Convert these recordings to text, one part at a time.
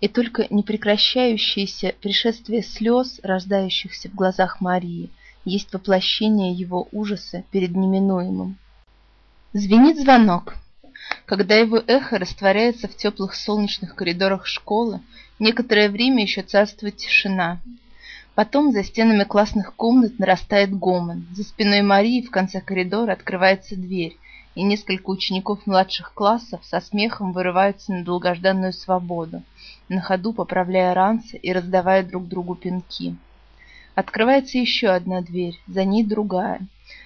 И только непрекращающееся пришествие слез, рождающихся в глазах Марии, есть воплощение его ужаса перед неминуемым. Звенит звонок. Когда его эхо растворяется в теплых солнечных коридорах школы, некоторое время еще царствует тишина. Потом за стенами классных комнат нарастает гомон. За спиной Марии в конце коридора открывается дверь, и несколько учеников младших классов со смехом вырываются на долгожданную свободу, на ходу поправляя ранцы и раздавая друг другу пинки. Открывается еще одна дверь, за ней другая,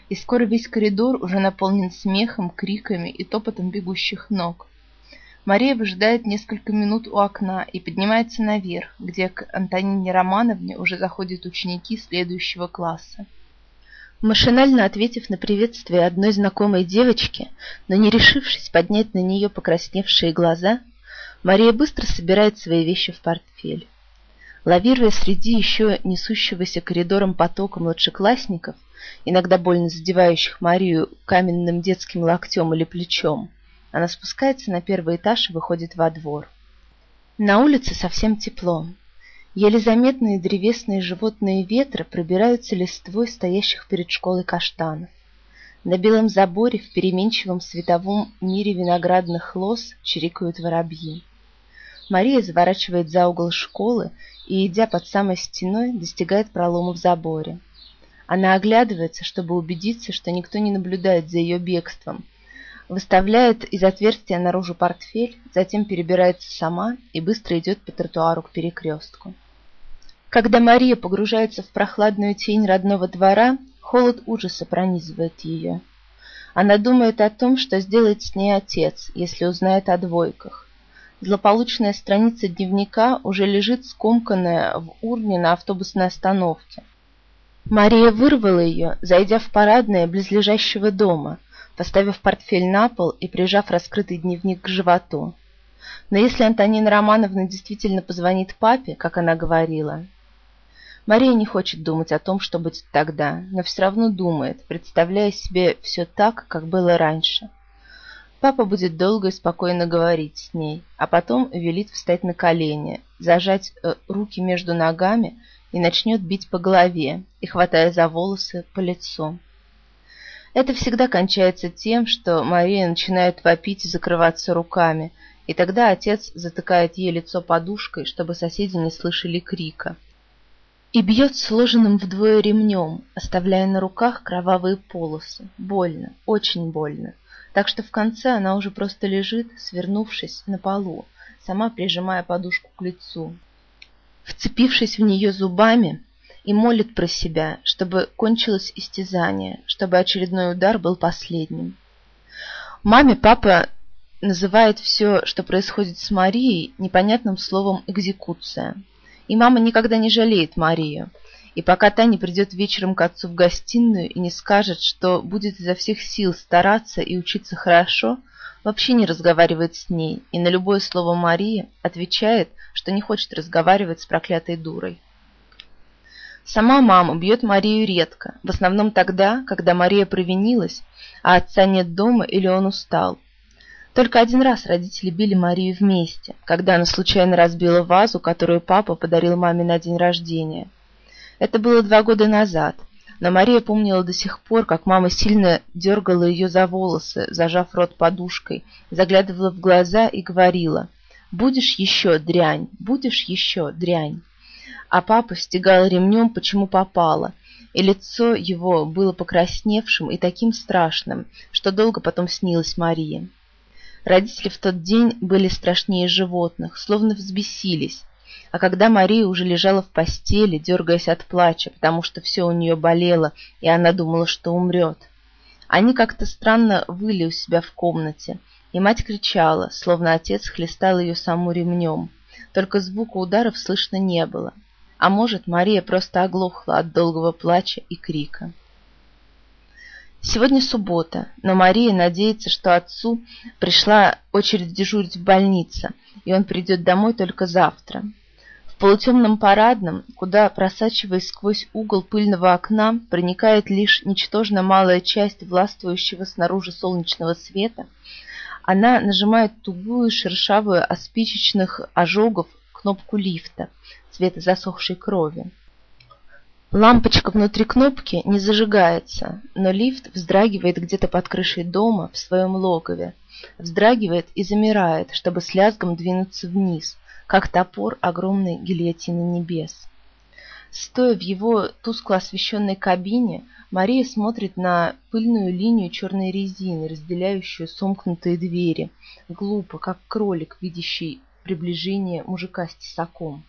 и скоро весь коридор уже наполнен смехом, криками и топотом бегущих ног. Мария выжидает несколько минут у окна и поднимается наверх, где к Антонине Романовне уже заходят ученики следующего класса. Машинально ответив на приветствие одной знакомой девочки, но не решившись поднять на нее покрасневшие глаза, Мария быстро собирает свои вещи в портфель. Лавируя среди еще несущегося коридором потока младшеклассников, иногда больно задевающих Марию каменным детским локтем или плечом, она спускается на первый этаж и выходит во двор. На улице совсем тепло. Еле заметные древесные животные ветра пробираются листвой стоящих перед школой каштанов. На белом заборе в переменчивом световом мире виноградных лоз чирикают воробьи. Мария заворачивает за угол школы и, идя под самой стеной, достигает пролома в заборе. Она оглядывается, чтобы убедиться, что никто не наблюдает за ее бегством, выставляет из отверстия наружу портфель, затем перебирается сама и быстро идет по тротуару к перекрестку. Когда Мария погружается в прохладную тень родного двора, холод ужаса пронизывает ее. Она думает о том, что сделает с ней отец, если узнает о двойках. Злополучная страница дневника уже лежит скомканная в урне на автобусной остановке. Мария вырвала ее, зайдя в парадное близлежащего дома – поставив портфель на пол и прижав раскрытый дневник к животу. Но если Антонина Романовна действительно позвонит папе, как она говорила... Мария не хочет думать о том, что будет тогда, но все равно думает, представляя себе все так, как было раньше. Папа будет долго и спокойно говорить с ней, а потом велит встать на колени, зажать э, руки между ногами и начнет бить по голове и, хватая за волосы, по лицу. Это всегда кончается тем, что Мария начинает вопить и закрываться руками, и тогда отец затыкает ей лицо подушкой, чтобы соседи не слышали крика. И бьет сложенным вдвое ремнем, оставляя на руках кровавые полосы. Больно, очень больно. Так что в конце она уже просто лежит, свернувшись на полу, сама прижимая подушку к лицу. Вцепившись в нее зубами, и молит про себя, чтобы кончилось истязание, чтобы очередной удар был последним. Маме папа называет все, что происходит с Марией, непонятным словом «экзекуция». И мама никогда не жалеет Марию. И пока та не придет вечером к отцу в гостиную и не скажет, что будет изо всех сил стараться и учиться хорошо, вообще не разговаривает с ней и на любое слово Марии отвечает, что не хочет разговаривать с проклятой дурой. Сама мама бьет Марию редко, в основном тогда, когда Мария провинилась, а отца нет дома или он устал. Только один раз родители били Марию вместе, когда она случайно разбила вазу, которую папа подарил маме на день рождения. Это было два года назад, но Мария помнила до сих пор, как мама сильно дергала ее за волосы, зажав рот подушкой, заглядывала в глаза и говорила «Будешь еще дрянь, будешь еще дрянь» а папа стегал ремнем, почему попало, и лицо его было покрасневшим и таким страшным, что долго потом снилось Марии. Родители в тот день были страшнее животных, словно взбесились, а когда Мария уже лежала в постели, дергаясь от плача, потому что все у нее болело, и она думала, что умрет, они как-то странно выли у себя в комнате, и мать кричала, словно отец хлестал ее саму ремнем. Только звука ударов слышно не было. А может, Мария просто оглохла от долгого плача и крика. Сегодня суббота, но Мария надеется, что отцу пришла очередь дежурить в больнице, и он придет домой только завтра. В полутемном парадном, куда, просачиваясь сквозь угол пыльного окна, проникает лишь ничтожно малая часть властвующего снаружи солнечного света, она нажимает тугую шершавую от спичечных ожогов кнопку лифта цвета засохшей крови. Лампочка внутри кнопки не зажигается, но лифт вздрагивает где-то под крышей дома в своем логове, вздрагивает и замирает, чтобы с лязгом двинуться вниз, как топор огромной гильотины небес. Стоя в его тускло освещенной кабине, Мария смотрит на пыльную линию черной резины, разделяющую сомкнутые двери, глупо, как кролик, видящий приближение мужика с тесаком.